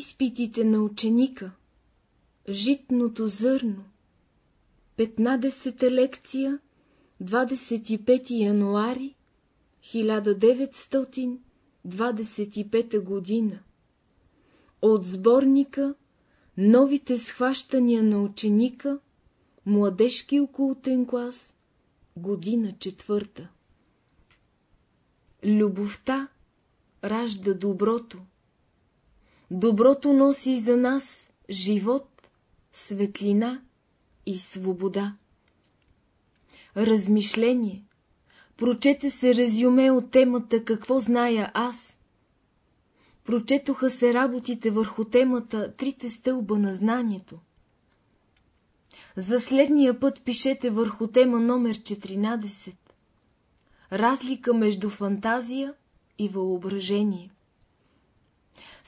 Изпитите на ученика. Житното зърно. 15-та лекция 25 януари 1925 година. От сборника Новите схващания на ученика Младежки окултен клас Година четвърта Любовта ражда доброто. Доброто носи за нас живот, светлина и свобода. Размишление. Прочете се резюме от темата «Какво зная аз?» Прочетоха се работите върху темата «Трите стълба на знанието». За следния път пишете върху тема номер 14. Разлика между фантазия и въображение.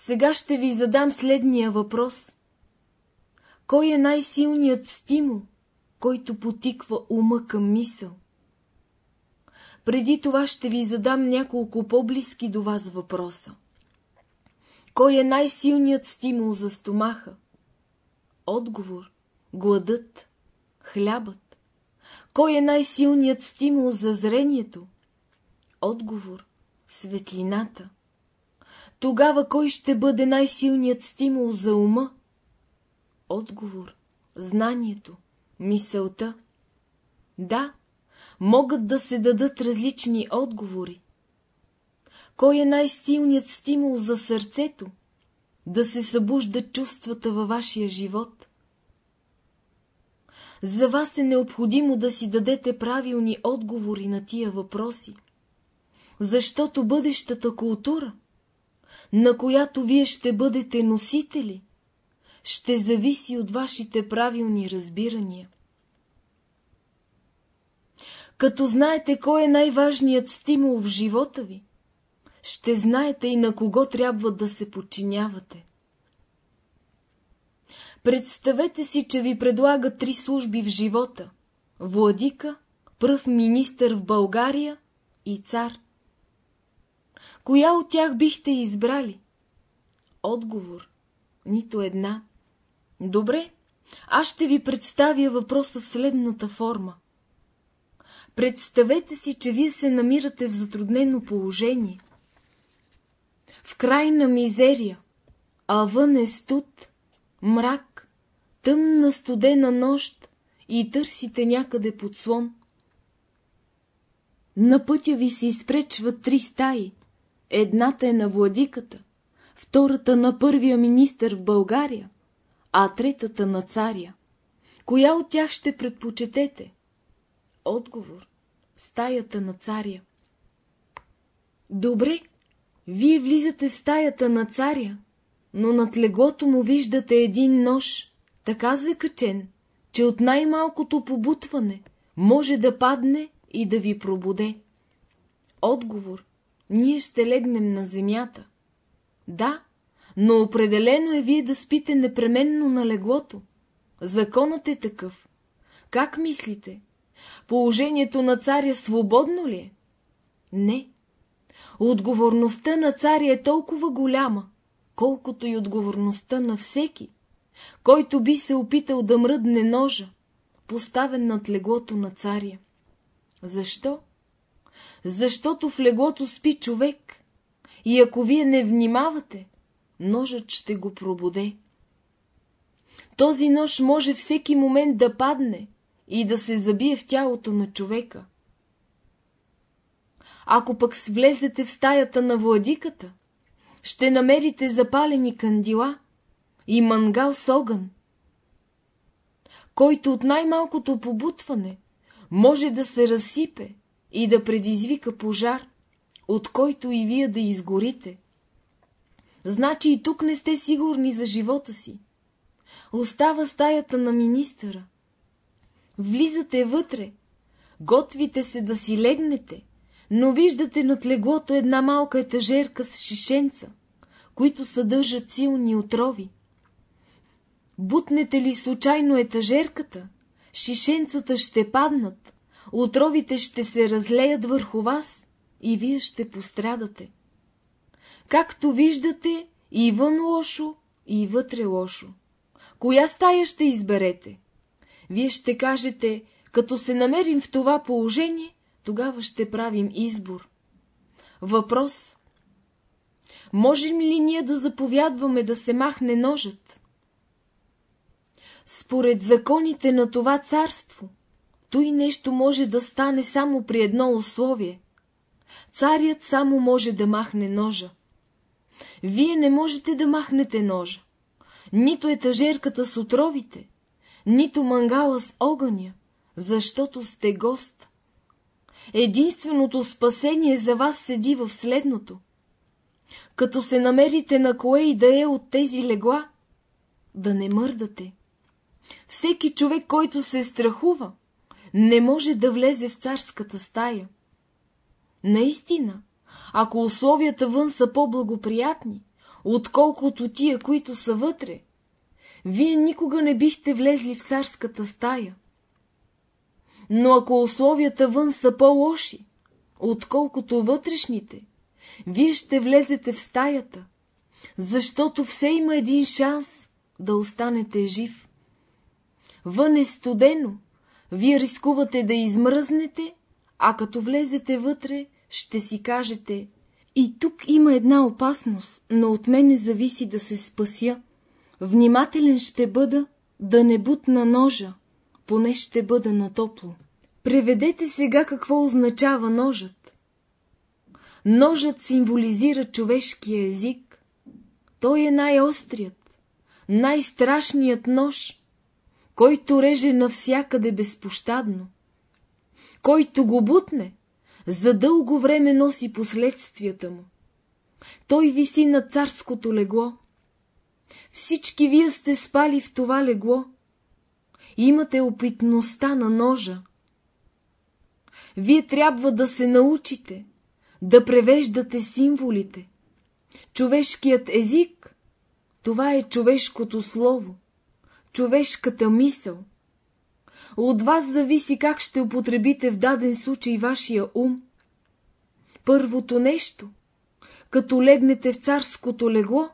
Сега ще ви задам следния въпрос. Кой е най-силният стимул, който потиква ума към мисъл? Преди това ще ви задам няколко по-близки до вас въпроса. Кой е най-силният стимул за стомаха? Отговор – гладът, хлябът. Кой е най-силният стимул за зрението? Отговор – светлината. Тогава кой ще бъде най-силният стимул за ума? Отговор – знанието, мисълта. Да, могат да се дадат различни отговори. Кой е най-силният стимул за сърцето? Да се събуждат чувствата във вашия живот. За вас е необходимо да си дадете правилни отговори на тия въпроси, защото бъдещата култура на която вие ще бъдете носители, ще зависи от вашите правилни разбирания. Като знаете кой е най-важният стимул в живота ви, ще знаете и на кого трябва да се подчинявате. Представете си, че ви предлага три служби в живота – владика, пръв министър в България и цар – Коя от тях бихте избрали? Отговор. Нито една. Добре, аз ще ви представя въпроса в следната форма. Представете си, че вие се намирате в затруднено положение. В крайна мизерия, а вън е студ, мрак, тъмна студена нощ и търсите някъде подслон. На пътя ви се изпречват три стаи. Едната е на владиката, втората на първия министър в България, а третата на царя. Коя от тях ще предпочетете? Отговор. Стаята на царя. Добре, вие влизате в стаята на царя, но над леглото му виждате един нож, така закачен, че от най-малкото побутване може да падне и да ви пробуде. Отговор ние ще легнем на земята. Да, но определено е вие да спите непременно на леглото. Законът е такъв. Как мислите? Положението на царя свободно ли е? Не. Отговорността на царя е толкова голяма, колкото и отговорността на всеки, който би се опитал да мръдне ножа, поставен над леглото на царя. Защо? Защото в леглото спи човек и ако вие не внимавате, ножът ще го пробуде. Този нож може всеки момент да падне и да се забие в тялото на човека. Ако пък влезете в стаята на владиката, ще намерите запалени кандила и мангал с огън, който от най-малкото побутване може да се разсипе и да предизвика пожар, от който и вие да изгорите. Значи и тук не сте сигурни за живота си. Остава стаята на министъра. Влизате вътре, готвите се да си легнете, но виждате над леглото една малка етажерка с шишенца, които съдържат силни отрови. Бутнете ли случайно етажерката, шишенцата ще паднат, отровите ще се разлеят върху вас и вие ще пострадате. Както виждате, и вън лошо, и вътре лошо. Коя стая ще изберете? Вие ще кажете, като се намерим в това положение, тогава ще правим избор. Въпрос. Можем ли ние да заповядваме да се махне ножът? Според законите на това царство, той нещо може да стане само при едно условие. Царят само може да махне ножа. Вие не можете да махнете ножа. Нито етажерката с отровите, нито мангала с огъня, защото сте гост. Единственото спасение за вас седи в следното. Като се намерите на кое и да е от тези легла, да не мърдате. Всеки човек, който се страхува, не може да влезе в царската стая. Наистина, ако условията вън са по-благоприятни, отколкото тия, които са вътре, вие никога не бихте влезли в царската стая. Но ако условията вън са по-лоши, отколкото вътрешните, вие ще влезете в стаята, защото все има един шанс да останете жив. Вън е студено, вие рискувате да измръзнете, а като влезете вътре, ще си кажете «И тук има една опасност, но от мене зависи да се спася. Внимателен ще бъда да не бутна ножа, поне ще бъда на топло». Преведете сега какво означава ножът. Ножът символизира човешкия език. Той е най-острият, най-страшният нож, който реже навсякъде безпощадно. Който го бутне, за дълго време носи последствията му. Той виси на царското легло. Всички вие сте спали в това легло. Имате опитността на ножа. Вие трябва да се научите, да превеждате символите. Човешкият език, това е човешкото слово, човешката мисъл. От вас зависи как ще употребите в даден случай вашия ум. Първото нещо, като легнете в царското легло,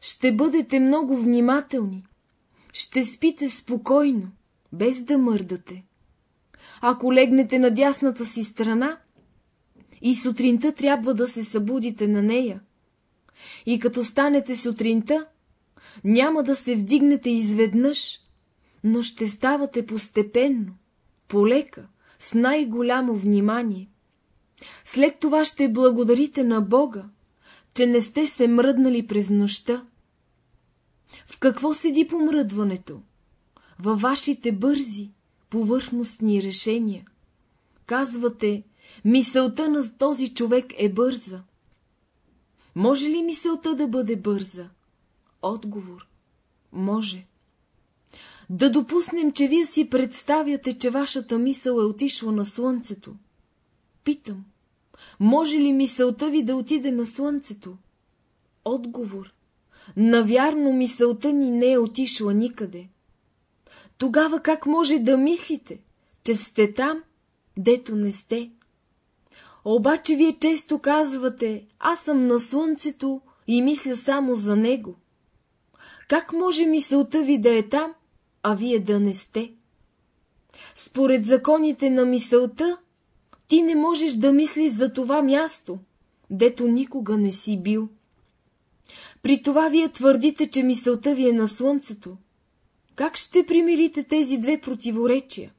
ще бъдете много внимателни, ще спите спокойно, без да мърдате. Ако легнете на дясната си страна, и сутринта трябва да се събудите на нея. И като станете сутринта, няма да се вдигнете изведнъж, но ще ставате постепенно, полека, с най-голямо внимание. След това ще благодарите на Бога, че не сте се мръднали през нощта. В какво седи помръдването? Във вашите бързи, повърхностни решения. Казвате, мисълта на този човек е бърза. Може ли мисълта да бъде бърза? Отговор. Може. Да допуснем, че вие си представяте, че вашата мисъл е отишла на слънцето. Питам, може ли мисълта ви да отиде на слънцето? Отговор. Навярно мисълта ни не е отишла никъде. Тогава как може да мислите, че сте там, дето не сте? Обаче вие често казвате, аз съм на слънцето и мисля само за него. Как може мисълта ви да е там, а вие да не сте? Според законите на мисълта, ти не можеш да мислиш за това място, дето никога не си бил. При това вие твърдите, че мисълта ви е на слънцето. Как ще примирите тези две противоречия?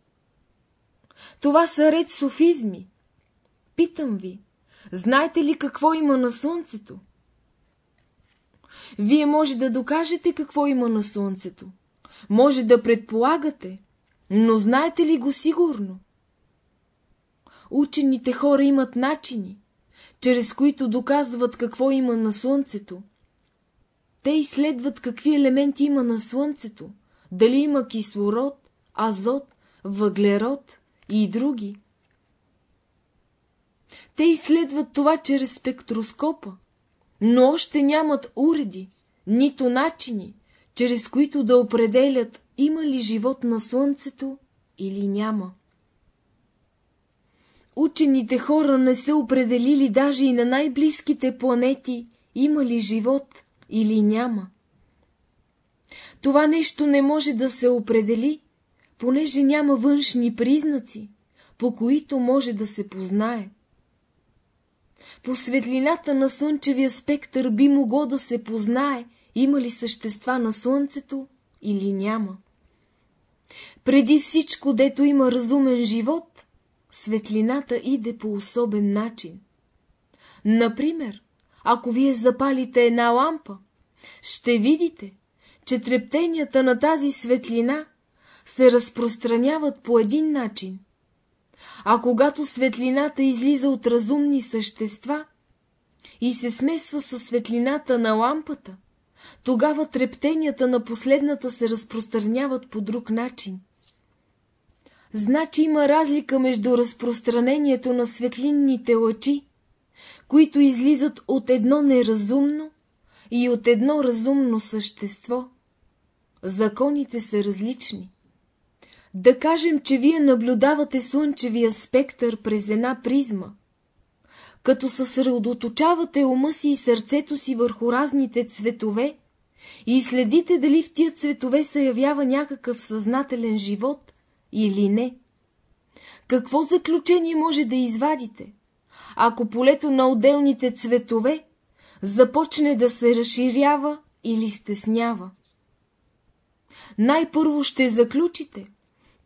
Това са ред софизми. Питам ви, знаете ли какво има на слънцето? Вие може да докажете какво има на слънцето. Може да предполагате, но знаете ли го сигурно? Учените хора имат начини, чрез които доказват какво има на слънцето. Те изследват какви елементи има на слънцето, дали има кислород, азот, въглерод и други. Те изследват това чрез спектроскопа, но още нямат уреди, нито начини, чрез които да определят има ли живот на Слънцето или няма. Учените хора не са определили даже и на най-близките планети има ли живот или няма. Това нещо не може да се определи, понеже няма външни признаци, по които може да се познае. По светлината на слънчевия спектър би могло да се познае, има ли същества на слънцето или няма. Преди всичко, дето има разумен живот, светлината иде по особен начин. Например, ако вие запалите една лампа, ще видите, че трептенията на тази светлина се разпространяват по един начин. А когато светлината излиза от разумни същества и се смесва със светлината на лампата, тогава трептенията на последната се разпространяват по друг начин. Значи има разлика между разпространението на светлинните лъчи, които излизат от едно неразумно и от едно разумно същество. Законите са различни. Да кажем, че вие наблюдавате слънчевия спектър през една призма. Като съсредоточавате ума си и сърцето си върху разните цветове и следите дали в тия цветове се явява някакъв съзнателен живот или не. Какво заключение може да извадите, ако полето на отделните цветове започне да се разширява или стеснява? Най-първо ще заключите,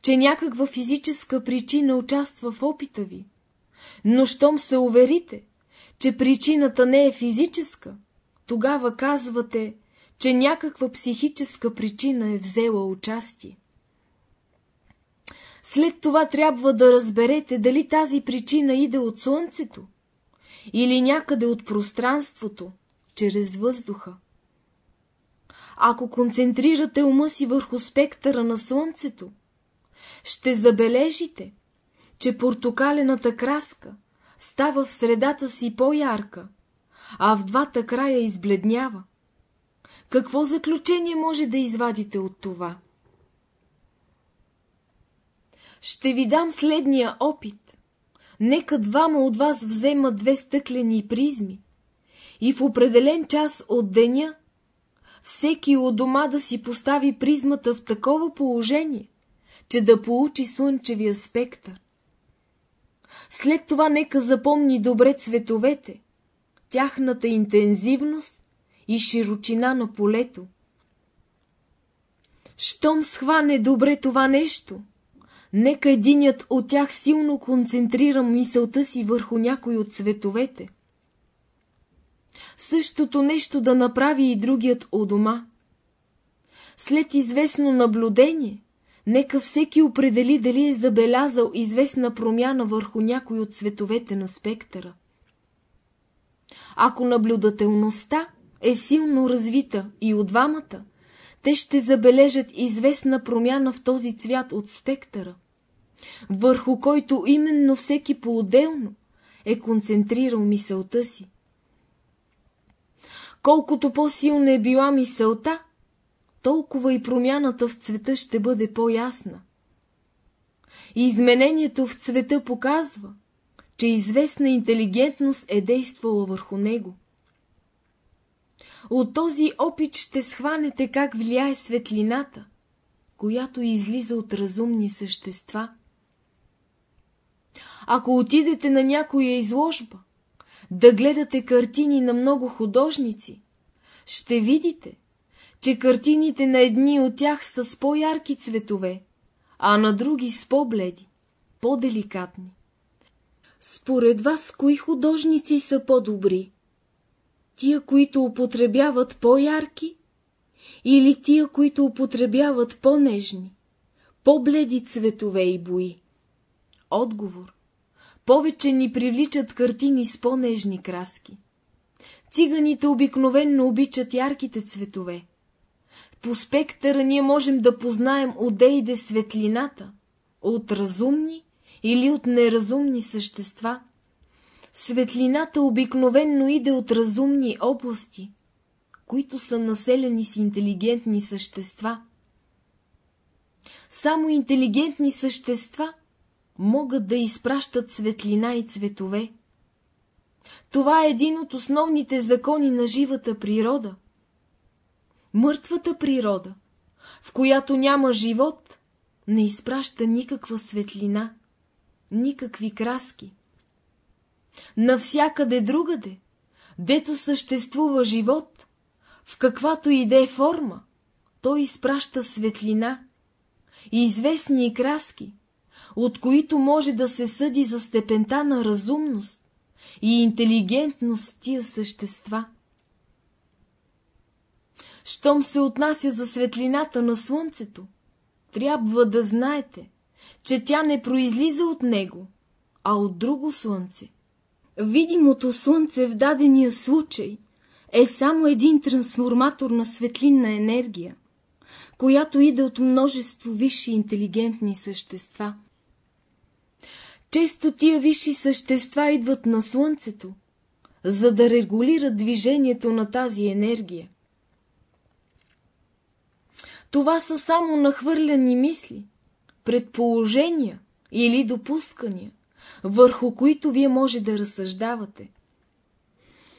че някаква физическа причина участва в опита ви. Но щом се уверите, че причината не е физическа, тогава казвате, че някаква психическа причина е взела участие. След това трябва да разберете дали тази причина иде от Слънцето или някъде от пространството, чрез въздуха. Ако концентрирате ума си върху спектъра на Слънцето, ще забележите, че портокалената краска става в средата си по-ярка, а в двата края избледнява. Какво заключение може да извадите от това? Ще ви дам следния опит. Нека двама от вас вземат две стъклени призми и в определен час от деня всеки от дома да си постави призмата в такова положение, че да получи слънчевия спектър. След това нека запомни добре цветовете, тяхната интензивност и широчина на полето. Щом схване добре това нещо, нека единият от тях силно концентрира мисълта си върху някой от цветовете. Същото нещо да направи и другият у дома. След известно наблюдение, Нека всеки определи дали е забелязал известна промяна върху някой от цветовете на спектъра. Ако наблюдателността е силно развита и от двамата, те ще забележат известна промяна в този цвят от спектъра, върху който именно всеки по-отделно е концентрирал мисълта си. Колкото по-силна е била мисълта, толкова и промяната в цвета ще бъде по-ясна. Изменението в цвета показва, че известна интелигентност е действала върху него. От този опит ще схванете как влияе светлината, която излиза от разумни същества. Ако отидете на някоя изложба, да гледате картини на много художници, ще видите, че картините на едни от тях са с по-ярки цветове, а на други с по-бледи, по-деликатни. Според вас, кои художници са по-добри? Тия, които употребяват по-ярки или тия, които употребяват по-нежни, по-бледи цветове и бои? Отговор. Повече ни привличат картини с по-нежни краски. Циганите обикновенно обичат ярките цветове, по спектъра ние можем да познаем отде иде светлината, от разумни или от неразумни същества. Светлината обикновенно иде от разумни области, които са населени с интелигентни същества. Само интелигентни същества могат да изпращат светлина и цветове. Това е един от основните закони на живата природа – Мъртвата природа в която няма живот, не изпраща никаква светлина, никакви краски. Навсякъде другаде, дето съществува живот, в каквато и да е форма, той изпраща светлина и известни краски, от които може да се съди за степента на разумност и интелигентност в тия същества. Щом се отнася за светлината на слънцето, трябва да знаете, че тя не произлиза от него, а от друго слънце. Видимото слънце в дадения случай е само един трансформатор на светлинна енергия, която иде от множество висши интелигентни същества. Често тия висши същества идват на Слънцето, за да регулират движението на тази енергия. Това са само нахвърляни мисли, предположения или допускания, върху които вие може да разсъждавате.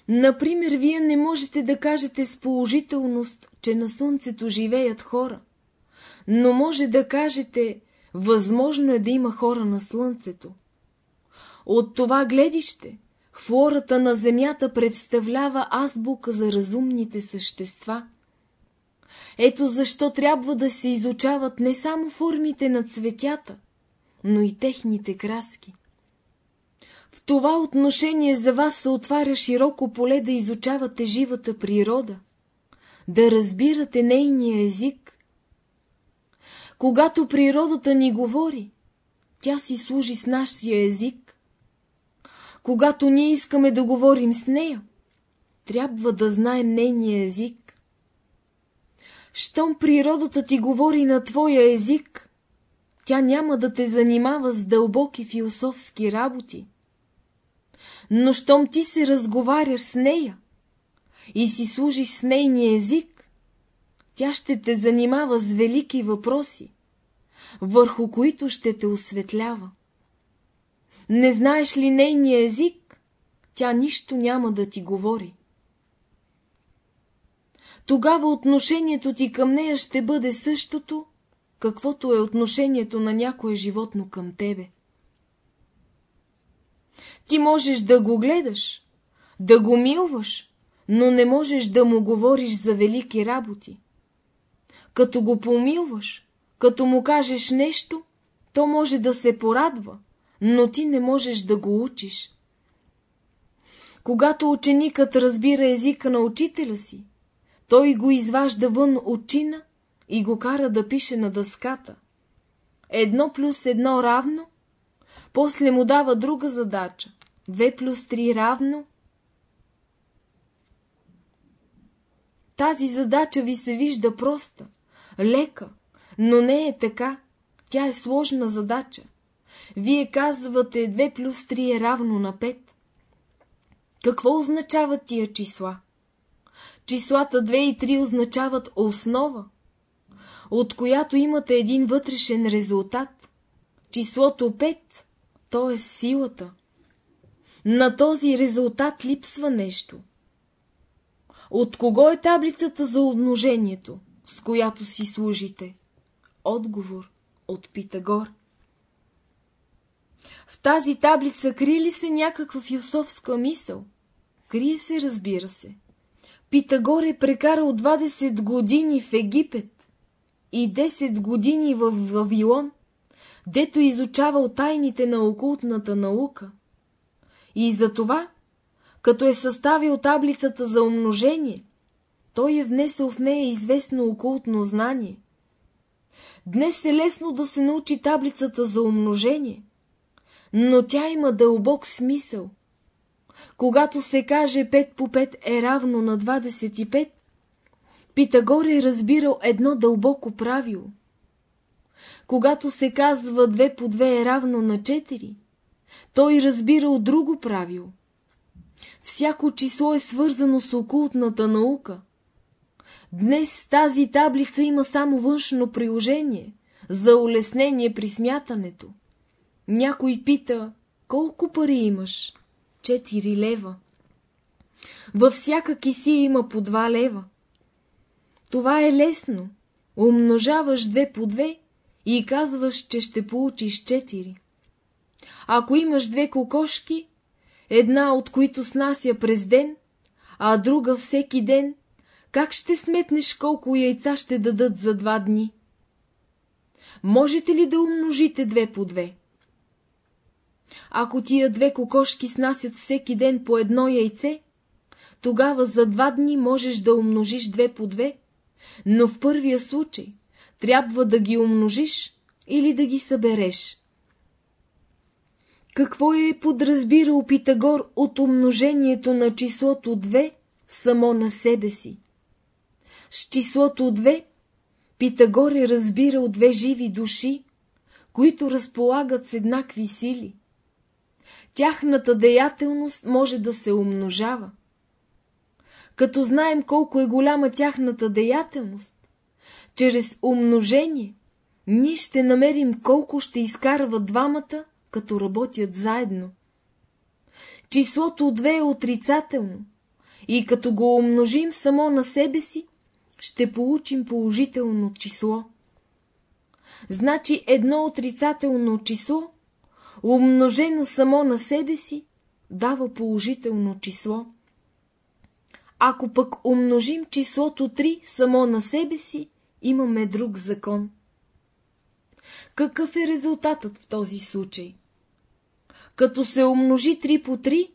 Например, вие не можете да кажете с положителност, че на Слънцето живеят хора, но може да кажете, възможно е да има хора на Слънцето. От това гледище, флората на Земята представлява азбука за разумните същества. Ето защо трябва да се изучават не само формите на цветята, но и техните краски. В това отношение за вас се отваря широко поле да изучавате живата природа, да разбирате нейния език. Когато природата ни говори, тя си служи с нашия език. Когато ние искаме да говорим с нея, трябва да знаем нейния език. Щом природата ти говори на твоя език, тя няма да те занимава с дълбоки философски работи. Но щом ти се разговаряш с нея и си служиш с нейния език, тя ще те занимава с велики въпроси, върху които ще те осветлява. Не знаеш ли нейния език, тя нищо няма да ти говори. Тогава отношението ти към нея ще бъде същото, каквото е отношението на някое животно към тебе. Ти можеш да го гледаш, да го милваш, но не можеш да му говориш за велики работи. Като го помилваш, като му кажеш нещо, то може да се порадва, но ти не можеш да го учиш. Когато ученикът разбира езика на учителя си, той го изважда вън от чина и го кара да пише на дъската. Едно плюс едно равно, после му дава друга задача. 2 плюс 3 равно. Тази задача ви се вижда проста, лека, но не е така. Тя е сложна задача. Вие казвате 2 плюс 3 е равно на 5. Какво означават тия числа? Числата 2 и 3 означават основа, от която имате един вътрешен резултат. Числото 5, то е силата. На този резултат липсва нещо. От кого е таблицата за умножението, с която си служите? Отговор от Питагор. В тази таблица крие ли се някаква философска мисъл? Крие се, разбира се. Питагор е прекарал 20 години в Египет и 10 години в Вавилон, дето изучавал тайните на окултната наука. И затова, като е съставил таблицата за умножение, той е внесъл в нея известно окултно знание. Днес е лесно да се научи таблицата за умножение, но тя има дълбок смисъл. Когато се каже 5 по 5 е равно на 25, Питагор е разбирал едно дълбоко правило. Когато се казва 2 по 2 е равно на 4, той разбирал друго правило. Всяко число е свързано с окултната наука. Днес тази таблица има само външно приложение, за улеснение при смятането. Някой пита, колко пари имаш? Четири лева. Във всяка кисия има по два лева. Това е лесно, умножаваш две по две и казваш, че ще получиш четири. Ако имаш две кокошки, една от които снася през ден, а друга всеки ден, как ще сметнеш колко яйца ще дадат за два дни? Можете ли да умножите две по две? Ако тия две кокошки снасят всеки ден по едно яйце, тогава за два дни можеш да умножиш две по две, но в първия случай трябва да ги умножиш или да ги събереш. Какво е подразбирал Питагор от умножението на числото 2 само на себе си? С числото 2 Питагор е разбирал две живи души, които разполагат с еднакви сили. Тяхната деятелност може да се умножава. Като знаем колко е голяма тяхната деятелност, чрез умножение ние ще намерим колко ще изкарват двамата, като работят заедно. Числото 2 е отрицателно и като го умножим само на себе си, ще получим положително число. Значи едно отрицателно число, умножено само на себе си, дава положително число. Ако пък умножим числото 3 само на себе си, имаме друг закон. Какъв е резултатът в този случай? Като се умножи 3 по 3,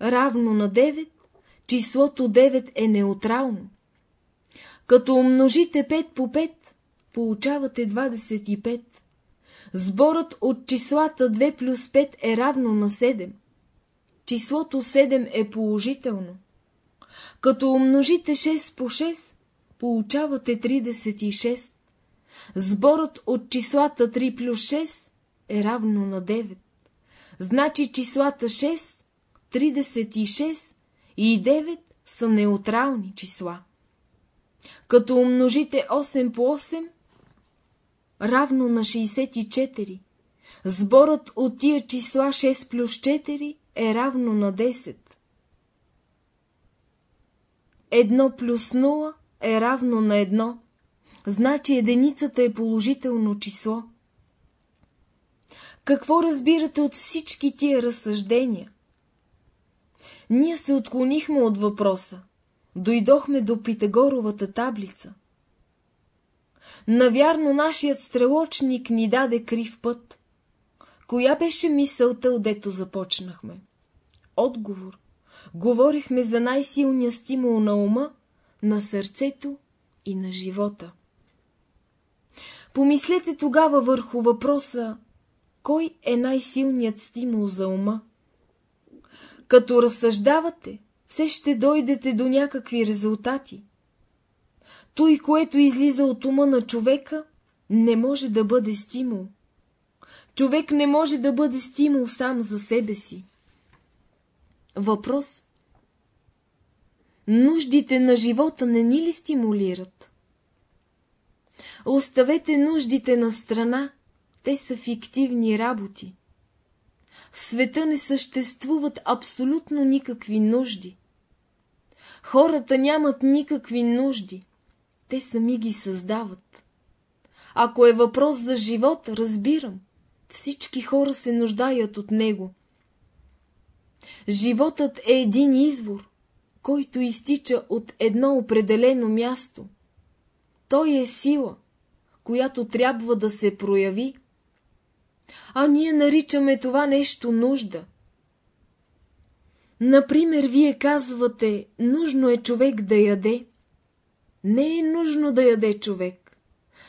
равно на 9, числото 9 е неутрално. Като умножите 5 по 5, получавате 25. Сборът от числата 2 плюс 5 е равно на 7. Числото 7 е положително. Като умножите 6 по 6, получавате 36. Сборът от числата 3 плюс 6 е равно на 9. Значи числата 6, 36 и 9 са неутрални числа. Като умножите 8 по 8, равно на 64. Сборът от тия числа 6 плюс 4 е равно на 10. 1 плюс 0 е равно на 1. Значи единицата е положително число. Какво разбирате от всички тия разсъждения? Ние се отклонихме от въпроса. Дойдохме до Питагоровата таблица. Навярно нашият стрелочник ни даде крив път. Коя беше мисълта, отдето започнахме? Отговор. Говорихме за най-силния стимул на ума, на сърцето и на живота. Помислете тогава върху въпроса, кой е най-силният стимул за ума? Като разсъждавате, все ще дойдете до някакви резултати. Той, което излиза от ума на човека, не може да бъде стимул. Човек не може да бъде стимул сам за себе си. Въпрос. Нуждите на живота не ни ли стимулират? Оставете нуждите на страна, те са фиктивни работи. В света не съществуват абсолютно никакви нужди. Хората нямат никакви нужди, те сами ги създават. Ако е въпрос за живот, разбирам, всички хора се нуждаят от него. Животът е един извор, който изтича от едно определено място. Той е сила, която трябва да се прояви, а ние наричаме това нещо нужда. Например, вие казвате, нужно е човек да яде. Не е нужно да яде човек,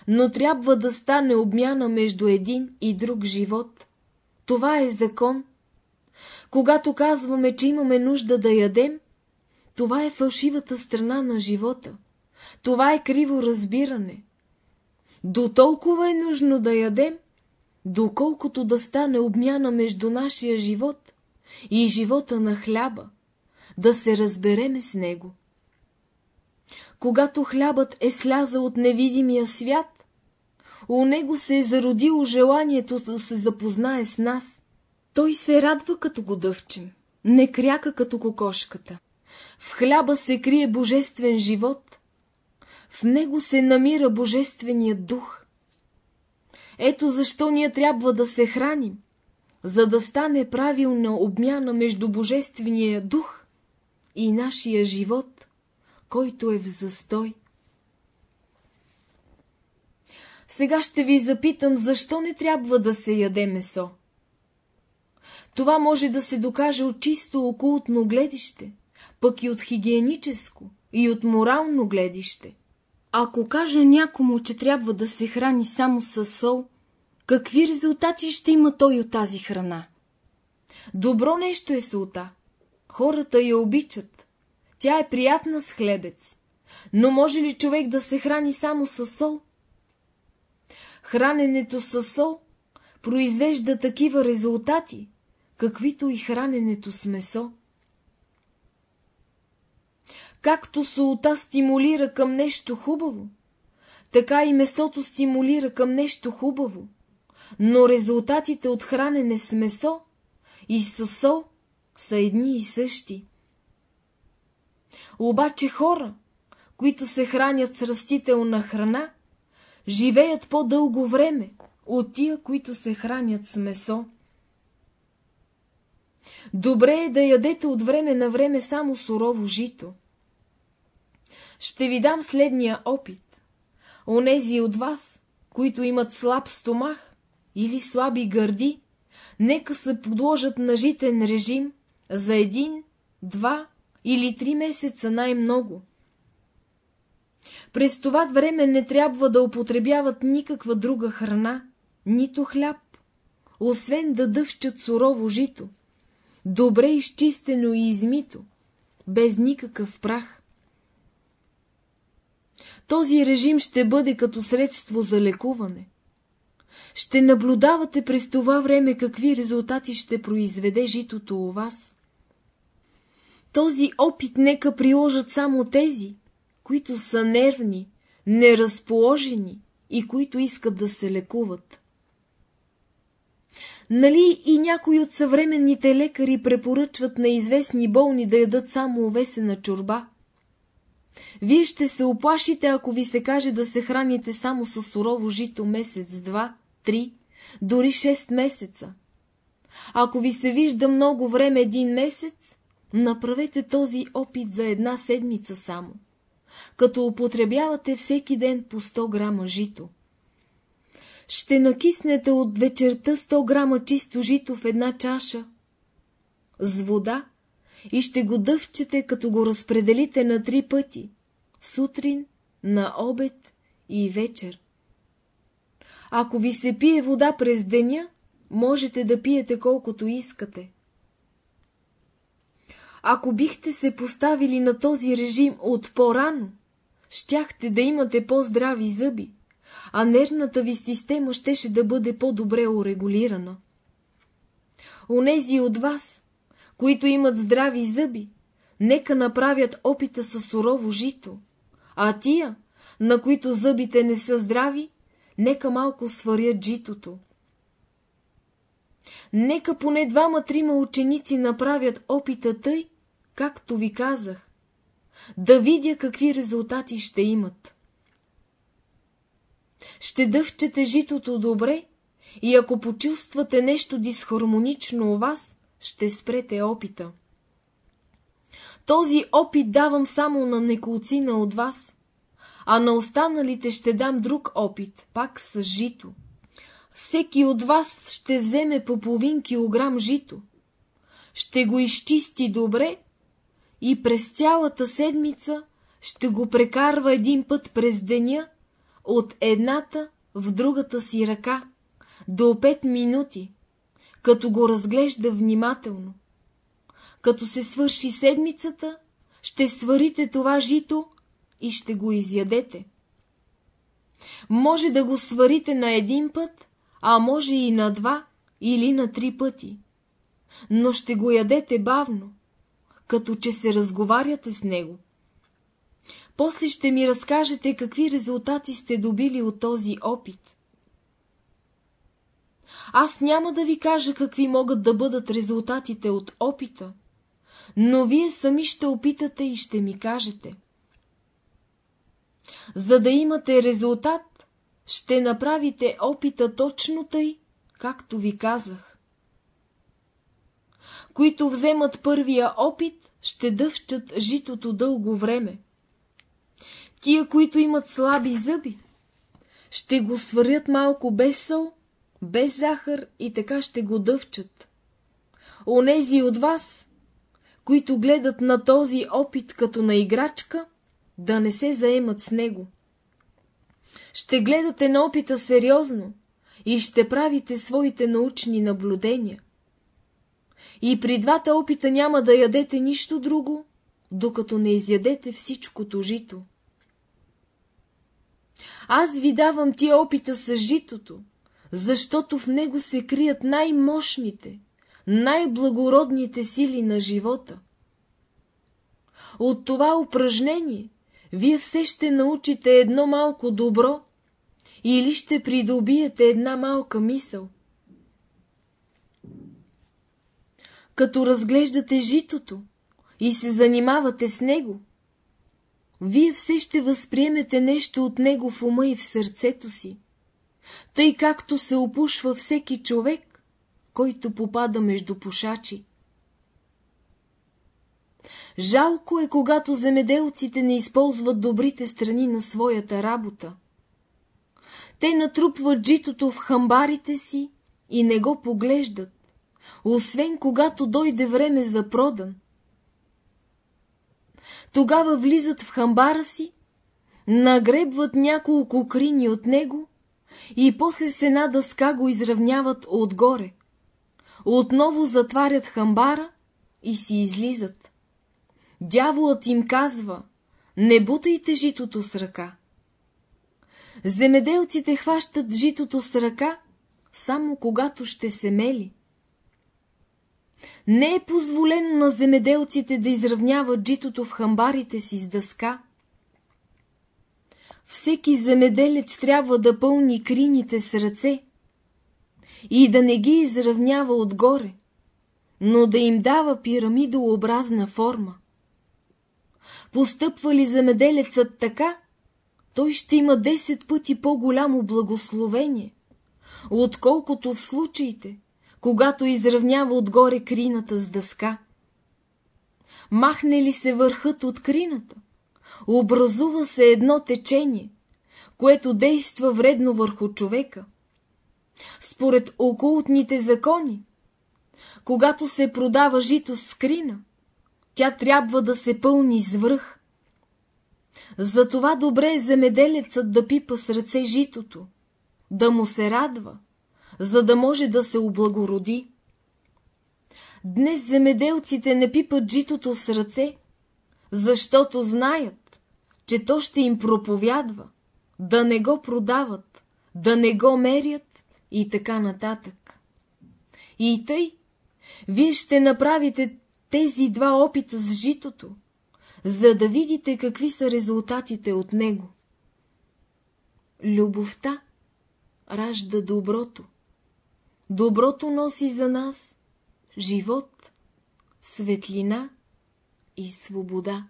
но трябва да стане обмяна между един и друг живот. Това е закон. Когато казваме, че имаме нужда да ядем, това е фалшивата страна на живота. Това е криво разбиране. До толкова е нужно да ядем, доколкото да стане обмяна между нашия живот и живота на хляба, да се разбереме с него. Когато хлябът е слязал от невидимия свят, у него се е зародило желанието да се запознае с нас. Той се радва, като го дъвчем, не кряка като кокошката. В хляба се крие божествен живот. В него се намира Божественият дух. Ето защо ние трябва да се храним, за да стане правилна обмяна между Божествения дух и нашия живот, който е в застой. Сега ще ви запитам, защо не трябва да се яде месо. Това може да се докаже от чисто окултно гледище, пък и от хигиеническо, и от морално гледище. Ако кажа някому, че трябва да се храни само с сол, какви резултати ще има той от тази храна? Добро нещо е солта. Хората я обичат. Тя е приятна с хлебец. Но може ли човек да се храни само с сол? Храненето с сол произвежда такива резултати, каквито и храненето с месо. Както солта стимулира към нещо хубаво, така и месото стимулира към нещо хубаво, но резултатите от хранене с месо и с сол са едни и същи. Обаче хора, които се хранят с растителна храна, живеят по-дълго време от тия, които се хранят с месо. Добре е да ядете от време на време само сурово жито. Ще ви дам следния опит. Онези от вас, които имат слаб стомах или слаби гърди, нека се подложат на житен режим за един, два или три месеца най-много. През това време не трябва да употребяват никаква друга храна, нито хляб, освен да дъвчат сурово жито, добре изчистено и измито, без никакъв прах. Този режим ще бъде като средство за лекуване. Ще наблюдавате през това време какви резултати ще произведе житото у вас. Този опит нека приложат само тези, които са нервни, неразположени и които искат да се лекуват. Нали и някои от съвременните лекари препоръчват на известни болни да ядат само овесена чорба? Вие ще се оплашите, ако ви се каже да се храните само с сурово жито месец, два, три, дори шест месеца. Ако ви се вижда много време един месец, направете този опит за една седмица само като употребявате всеки ден по 100 грама жито. Ще накиснете от вечерта 100 грама чисто жито в една чаша с вода и ще го дъвчете, като го разпределите на три пъти – сутрин, на обед и вечер. Ако ви се пие вода през деня, можете да пиете колкото искате. Ако бихте се поставили на този режим от по-рано, щяхте да имате по-здрави зъби, а нервната ви система щеше да бъде по-добре урегулирана. Онези от вас, които имат здрави зъби, нека направят опита със сурово жито, а тия, на които зъбите не са здрави, нека малко сварят житото. Нека поне двама-трима ученици направят опита тъй, както ви казах, да видя какви резултати ще имат. Ще дъвчете житото добре и ако почувствате нещо дисхармонично у вас, ще спрете опита. Този опит давам само на неколцина от вас, а на останалите ще дам друг опит, пак с жито. Всеки от вас ще вземе по половин килограм жито, ще го изчисти добре и през цялата седмица ще го прекарва един път през деня от едната в другата си ръка до пет минути, като го разглежда внимателно. Като се свърши седмицата, ще сварите това жито и ще го изядете. Може да го сварите на един път, а може и на два или на три пъти, но ще го ядете бавно, като че се разговаряте с него. После ще ми разкажете какви резултати сте добили от този опит. Аз няма да ви кажа какви могат да бъдат резултатите от опита, но вие сами ще опитате и ще ми кажете. За да имате резултат, ще направите опита точно тъй, както ви казах. Които вземат първия опит, ще дъвчат житото дълго време. Тия, които имат слаби зъби, ще го сварят малко без сол, без захар и така ще го дъвчат. Онези от вас, които гледат на този опит като на играчка, да не се заемат с него. Ще гледате на опита сериозно и ще правите своите научни наблюдения. И при двата опита няма да ядете нищо друго, докато не изядете всичкото жито. Аз ви давам тия опита с житото, защото в него се крият най-мощните, най-благородните сили на живота. От това упражнение вие все ще научите едно малко добро или ще придобиете една малка мисъл. Като разглеждате житото и се занимавате с него, вие все ще възприемете нещо от него в ума и в сърцето си, тъй както се опушва всеки човек, който попада между пушачи. Жалко е, когато земеделците не използват добрите страни на своята работа. Те натрупват житото в хамбарите си и не го поглеждат, освен когато дойде време за продан. Тогава влизат в хамбара си, нагребват няколко крини от него и после с една дъска го изравняват отгоре. Отново затварят хамбара и си излизат. Дяволът им казва, не бутайте житото с ръка. Земеделците хващат житото с ръка, само когато ще се мели. Не е позволено на земеделците да изравняват житото в хамбарите си с дъска. Всеки земеделец трябва да пълни крините с ръце и да не ги изравнява отгоре, но да им дава пирамидообразна форма. Постъпва ли земеделецът така, той ще има 10 пъти по-голямо благословение, отколкото в случаите, когато изравнява отгоре крината с дъска. Махне ли се върхът от крината, образува се едно течение, което действа вредно върху човека. Според окултните закони, когато се продава жито с крина, тя трябва да се пълни с връх. Затова добре е земеделецът да пипа с ръце житото, да му се радва, за да може да се облагороди. Днес земеделците не пипат житото с ръце, защото знаят, че то ще им проповядва, да не го продават, да не го мерят и така нататък. И тъй, вие ще направите тези два опита с житото, за да видите какви са резултатите от него. Любовта ражда доброто. Доброто носи за нас живот, светлина и свобода.